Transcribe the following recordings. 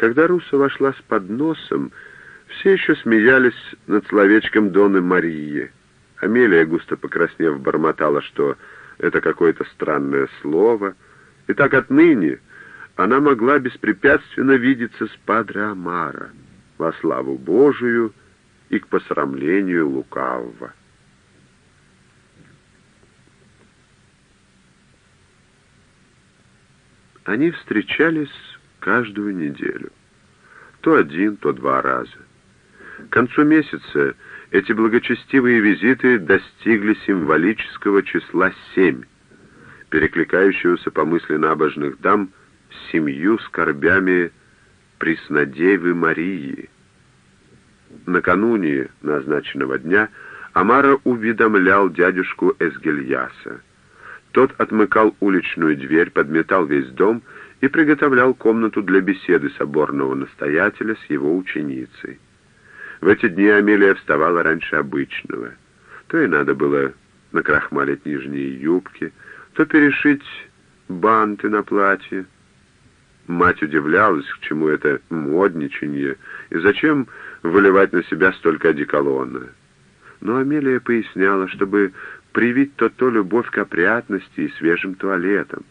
Когда Руса вошла с подносом, все еще смеялись над словечком Доны Марии. Амелия, густо покраснев, бормотала, что это какое-то странное слово, и так отныне она могла беспрепятственно видеться с Падре Амара во славу Божию и к посрамлению лукавого. Они встречались каждую неделю. То один, то два раза. К концу месяца эти благочестивые визиты достигли символического числа семь, перекликающегося по мысли набожных дам с семью скорбями Преснодевы Марии. Накануне назначенного дня Амара уведомлял дядюшку Эсгельяса. Тот отмыкал уличную дверь, подметал весь дом и приготовлял комнату для беседы соборного настоятеля с его ученицей. В эти дни Амелия вставала раньше обычного. То и надо было накрахмалить нижние юбки, то перешить банты на платье. Мать удивлялась, к чему это модничанье, и зачем выливать на себя столько одеколона. Но Амелия поясняла, чтобы привить то-то любовь к опрятности и свежим туалетам.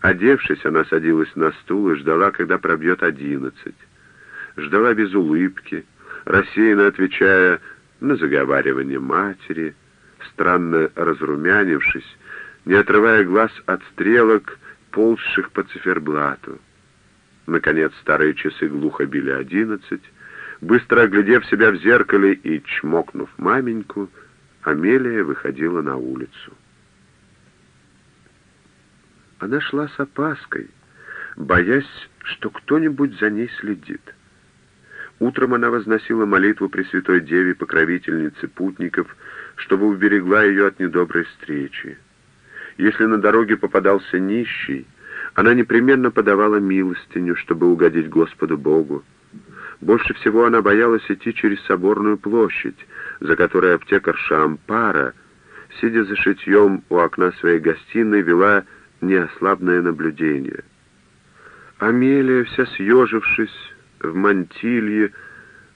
Одевшись, она садилась на стул и ждала, когда пробьет одиннадцать. Ждала без улыбки, рассеянно отвечая на заговаривание матери, странно разрумянившись, не отрывая глаз от стрелок, ползших по циферблату. Наконец старые часы глухо били одиннадцать. Быстро оглядев себя в зеркале и чмокнув маменьку, Амелия выходила на улицу. Она шла с опаской, боясь, что кто-нибудь за ней следит. Утром она возносила молитву Пресвятой Деве, покровительнице путников, чтобы уберегла ее от недоброй встречи. Если на дороге попадался нищий, она непременно подавала милостыню, чтобы угодить Господу Богу. Больше всего она боялась идти через соборную площадь, за которой аптекарша Ампара, сидя за шитьем у окна своей гостиной, вела неослабное наблюдение. Амелия, вся съежившись, в мантилье,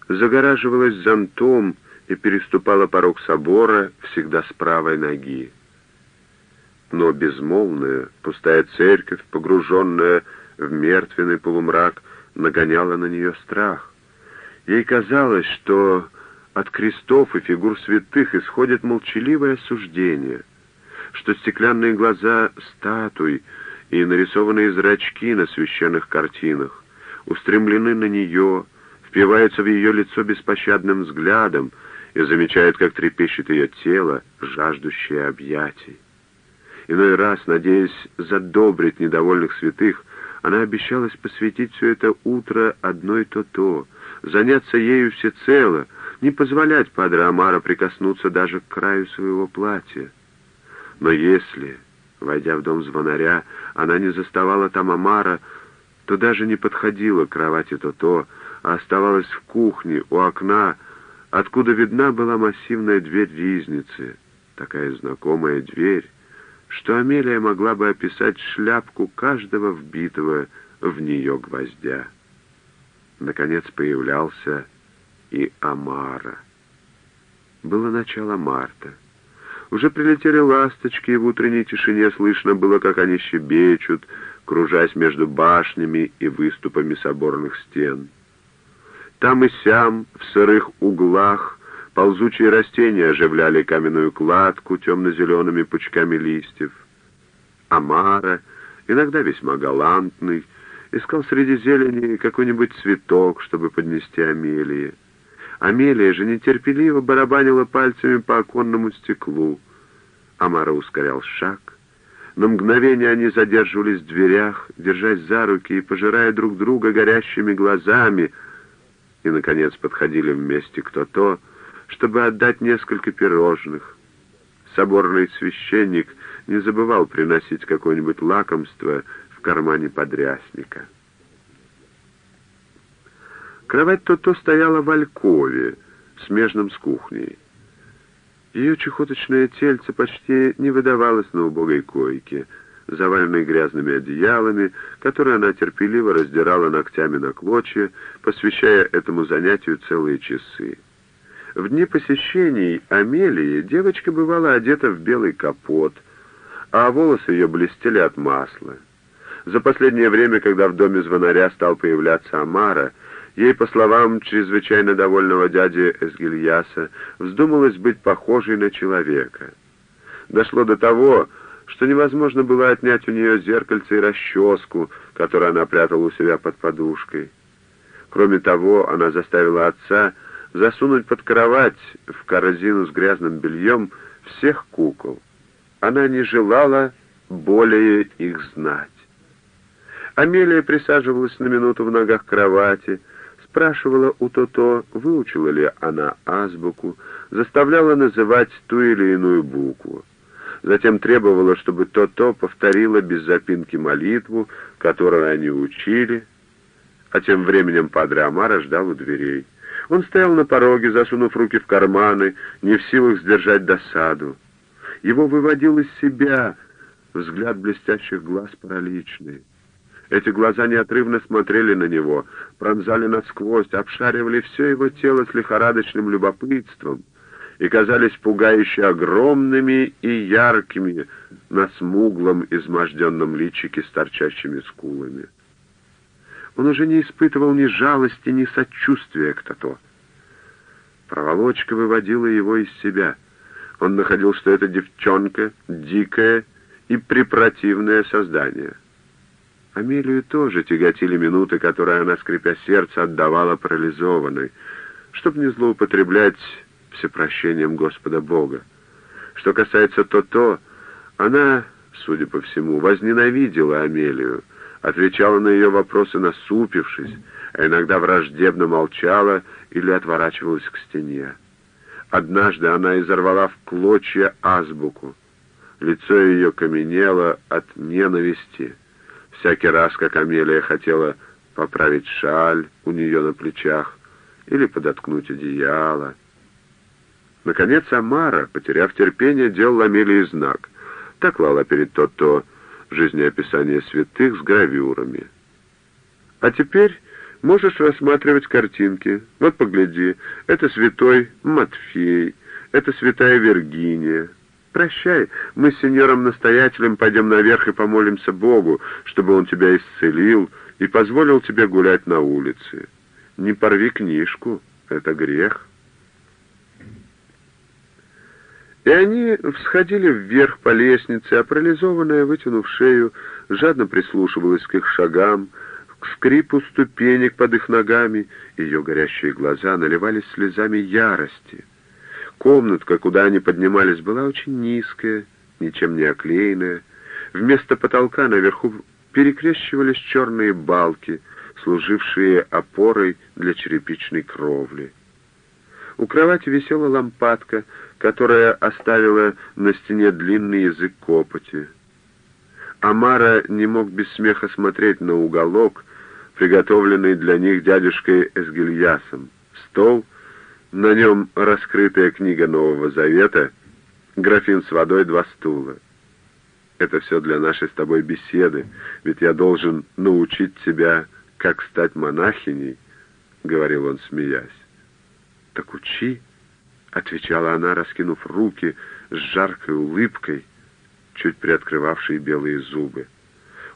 загораживалась зонтом и переступала порог собора всегда с правой ноги. Но безмолвная, пустая церковь, погруженная в мертвенный полумрак, нагоняла на нее страх. Ей казалось, что от крестов и фигур святых исходит молчаливое осуждение, что стеклянные глаза статуй и нарисованные зрачки на священных картинах устремлены на нее, впиваются в ее лицо беспощадным взглядом и замечают, как трепещет ее тело, жаждущее объятий. Иной раз, надеясь задобрить недовольных святых, она обещалась посвятить все это утро одной то-то, заняться ею всецело, не позволять Падре Амара прикоснуться даже к краю своего платья. Но если, войдя в дом звонаря, она не заставала там Амара, то даже не подходила к кровати то-то, а оставалась в кухне, у окна, откуда видна была массивная дверь ризницы, такая знакомая дверь, что Амелия могла бы описать шляпку каждого вбитого в нее гвоздя. Наконец появлялся и Амара. Было начало марта. Уже прилетели ласточки, и в утренней тишине слышно было, как они щебечут, кружась между башнями и выступами соборных стен. Там и сям, в сырых углах, ползучие растения оживляли каменную кладку темно-зелеными пучками листьев. Амара, иногда весьма галантный, искал среди зелени какой-нибудь цветок, чтобы поднести Амелии. Амелия же нетерпеливо барабанила пальцами по оконному стеклу. Амара ускорял шаг — на мгновение они задерживались в дверях, держась за руки и пожирая друг друга горящими глазами, и, наконец, подходили вместе кто-то, чтобы отдать несколько пирожных. Соборный священник не забывал приносить какое-нибудь лакомство в кармане подрясника. Кровать то-то стояла в алькове, смежном с кухней. Ее чехоточное тельце почти не выдавалось на убогой койке. заваленный грязными одеялами, которые она терпеливо раздирала ногтями на клочья, посвящая этому занятию целые часы. В дни посещений Амелии девочка бывала одета в белый капот, а волосы ее блестели от масла. За последнее время, когда в доме звонаря стал появляться Амара, ей, по словам чрезвычайно довольного дяди Эсгильяса, вздумалось быть похожей на человека. Дошло до того, что невозможно было отнять у нее зеркальце и расческу, которую она прятала у себя под подушкой. Кроме того, она заставила отца засунуть под кровать в корзину с грязным бельем всех кукол. Она не желала более их знать. Амелия присаживалась на минуту в ногах кровати, спрашивала у Тото, выучила ли она азбуку, заставляла называть ту или иную букву. Затем требовала, чтобы Тото повторила без запинки молитву, которую они учили, а тем временем Падре Амара ждал у дверей. Он стоял на пороге, засунув руки в карманы, не в силах сдержать досаду. Его выводил из себя взгляд блестящих глаз параличный. Эти глаза неотрывно смотрели на него, пронзали насквозь, обшаривали все его тело с лихорадочным любопытством и казались пугающе огромными и яркими на смуглом, изможденном личике с торчащими скулами. Он уже не испытывал ни жалости, ни сочувствия к Тато. Проволочка выводила его из себя. Он находил, что это девчонка, дикое и препротивное создание — Амелию тоже тяготили минуты, которые она, скрипя сердце, отдавала парализованной, чтобы не злоупотреблять всепрощением Господа Бога. Что касается То-То, она, судя по всему, возненавидела Амелию, отвечала на ее вопросы насупившись, а иногда враждебно молчала или отворачивалась к стене. Однажды она изорвала в клочья азбуку. Лицо ее каменело от ненависти — Всякий раз, как Амелия хотела поправить шаль у нее на плечах или подоткнуть одеяло. Наконец Амара, потеряв терпение, делал Амелии знак. Так клала перед то-то жизнеописание святых с гравюрами. А теперь можешь рассматривать картинки. Вот погляди, это святой Матфей, это святая Виргиния, Прощай, мы с сеньором-настоятелем пойдем наверх и помолимся Богу, чтобы он тебя исцелил и позволил тебе гулять на улице. Не порви книжку, это грех. И они всходили вверх по лестнице, а парализованная, вытянув шею, жадно прислушивалась к их шагам, к скрипу ступенек под их ногами, ее горящие глаза наливались слезами ярости — Комнатка, куда они поднимались, была очень низкая, ничем не оклеенная. Вместо потолка наверху перекрещивались черные балки, служившие опорой для черепичной кровли. У кровати висела лампадка, которая оставила на стене длинный язык копоти. Амара не мог без смеха смотреть на уголок, приготовленный для них дядюшкой Эсгильясом. Стол — на нем раскрытая книга Нового Завета, графин с водой, два стула. Это все для нашей с тобой беседы, ведь я должен научить тебя, как стать монахиней, — говорил он, смеясь. Так учи, — отвечала она, раскинув руки с жаркой улыбкой, чуть приоткрывавшей белые зубы.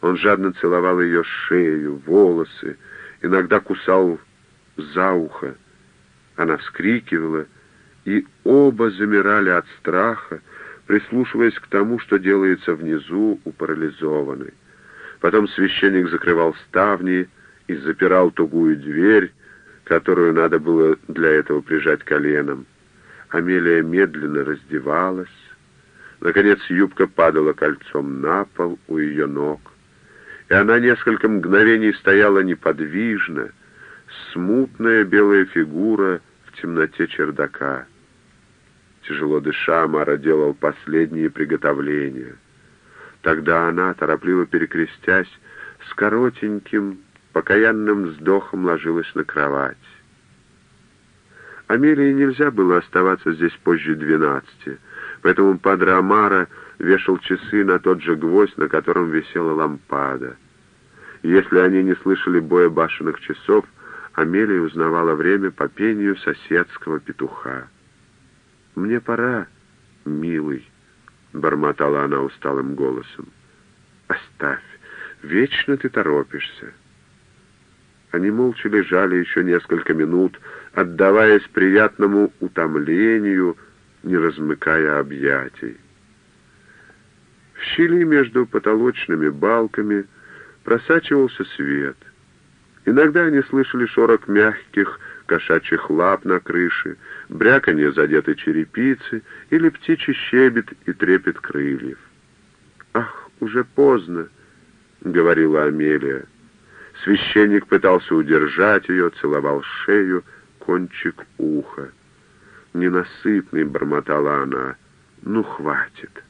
Он жадно целовал ее шею, волосы, иногда кусал за ухо, она вскрикивала, и оба замирали от страха, прислушиваясь к тому, что делается внизу у парализованной. Потом священник закрывал ставни и запирал тугую дверь, которую надо было для этого прижать коленом. Амелия медленно раздевалась. Наконец юбка падала кольцом на пол у ее ног, и она несколько мгновений стояла неподвижно, смутная белая фигура в темноте чердака. Тяжело дыша, Мара делал последние приготовления. Тогда она, торопливо перекрестясь, с коротеньким, покаянным вздохом ложилась на кровать. Амелии нельзя было оставаться здесь позже двенадцати, поэтому Падре Амара вешал часы на тот же гвоздь, на котором висела лампада. Если они не слышали боя башенных часов, Амелия узнавала время по пению соседского петуха. «Мне пора, милый», — бормотала она усталым голосом. «Оставь, вечно ты торопишься». Они молча лежали еще несколько минут, отдаваясь приятному утомлению, не размыкая объятий. В щели между потолочными балками просачивался свет. Иногда они слышали шорох мягких кошачьих лап на крыше, бряканье задетой черепицы или птичий щебет и трепет крыльев. «Ах, уже поздно!» — говорила Амелия. Священник пытался удержать ее, целовал шею, кончик уха. «Ненасытный», — бормотала она, — «ну, хватит».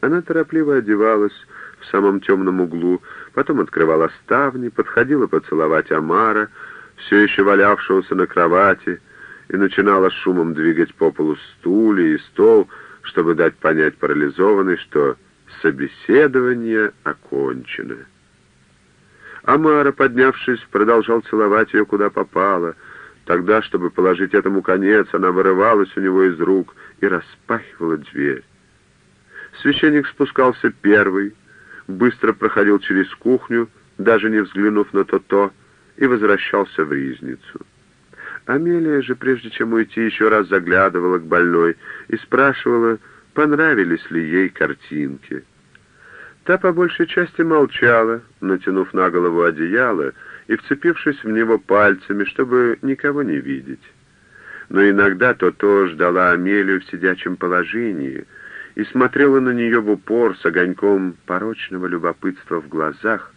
Она торопливо одевалась в самом темном углу, потом открывала ставни, подходила поцеловать Амара, все еще валявшегося на кровати, и начинала шумом двигать по полу стулья и стол, чтобы дать понять парализованной, что собеседование окончено. Амара, поднявшись, продолжал целовать ее куда попало. Тогда, чтобы положить этому конец, она вырывалась у него из рук и распахивала дверь. Священник спускался первый, быстро проходил через кухню, даже не взглянув на то-то, и возвращался в ризницу. Амелия же, прежде чем уйти, еще раз заглядывала к больной и спрашивала, понравились ли ей картинки. Та по большей части молчала, натянув на голову одеяло и вцепившись в него пальцами, чтобы никого не видеть. Но иногда то-то ждала Амелию в сидячем положении и смотрела на нее в упор с огоньком порочного любопытства в глазах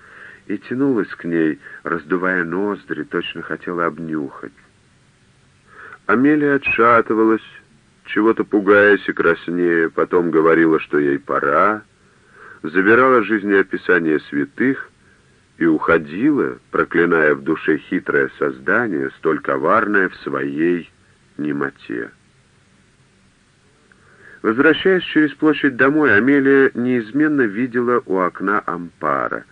и тянулась к ней, раздувая ноздри, точно хотела обнюхать. Амелия отшатывалась, чего-то пугаясь и краснея, потом говорила, что ей пора, забирала жизнеописание святых и уходила, проклиная в душе хитрое создание, столь коварное в своей немоте. Возвращаясь через площадь домой, Амелия неизменно видела у окна ампара.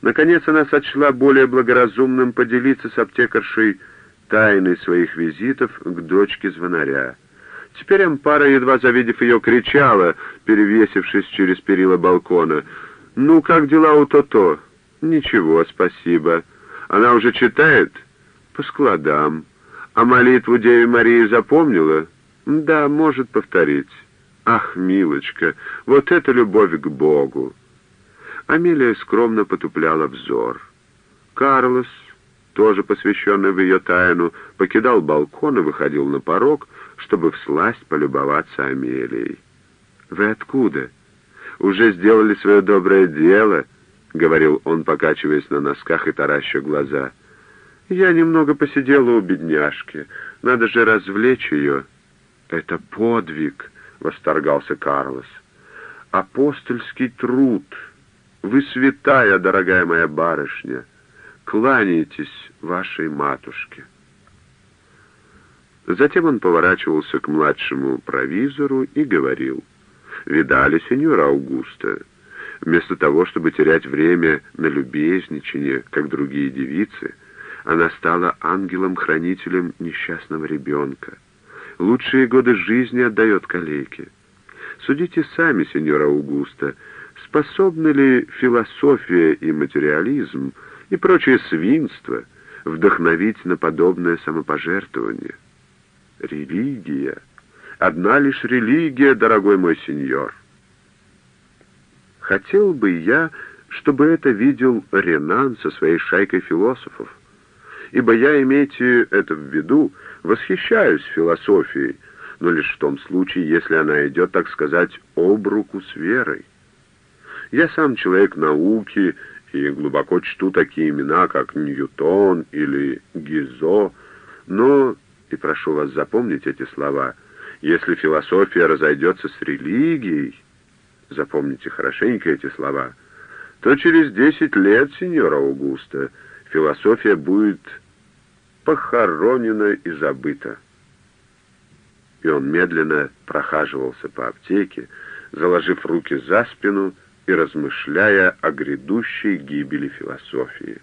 Наконец она сочла более благоразумным поделиться с аптекаршей тайной своих визитов к дочке звонаря. Теперь Ампара, едва завидев ее, кричала, перевесившись через перила балкона. «Ну, как дела у То-То?» «Ничего, спасибо. Она уже читает?» «По складам. А молитву Деве Марии запомнила?» «Да, может повторить». «Ах, милочка, вот это любовь к Богу!» Амелия скромно потупляла взор. Карлос, тоже посвященный в ее тайну, покидал балкон и выходил на порог, чтобы всласть полюбоваться Амелией. «Вы откуда? Уже сделали свое доброе дело?» — говорил он, покачиваясь на носках и тараща глаза. «Я немного посидела у бедняжки. Надо же развлечь ее». «Это подвиг», — восторгался Карлос. «Апостольский труд. Вы святая, дорогая моя барышня. Кланяйтесь вашей матушке». Затем он поворачивался к младшему провизору и говорил, «Видали, сеньора Аугуста, вместо того, чтобы терять время на любезничание, как другие девицы, она стала ангелом-хранителем несчастного ребенка. Лучшие годы жизни отдает калеке. Судите сами, сеньора Аугуста, способны ли философия и материализм и прочее свинство вдохновить на подобное самопожертвование?» Религия. Одна лишь религия, дорогой мой сеньор. Хотел бы я, чтобы это видел Ренан со своей шайкой философов, ибо я, имейте это в виду, восхищаюсь философией, но лишь в том случае, если она идет, так сказать, об руку с верой. Я сам человек науки и глубоко чту такие имена, как Ньютон или Гизо, но и прошу вас запомнить эти слова, если философия разойдется с религией, запомните хорошенько эти слова, то через десять лет, сеньора Аугуста, философия будет похоронена и забыта. и он медленно прохаживался по аптеке, заложив руки за спину и размышляя о грядущей гибели философии.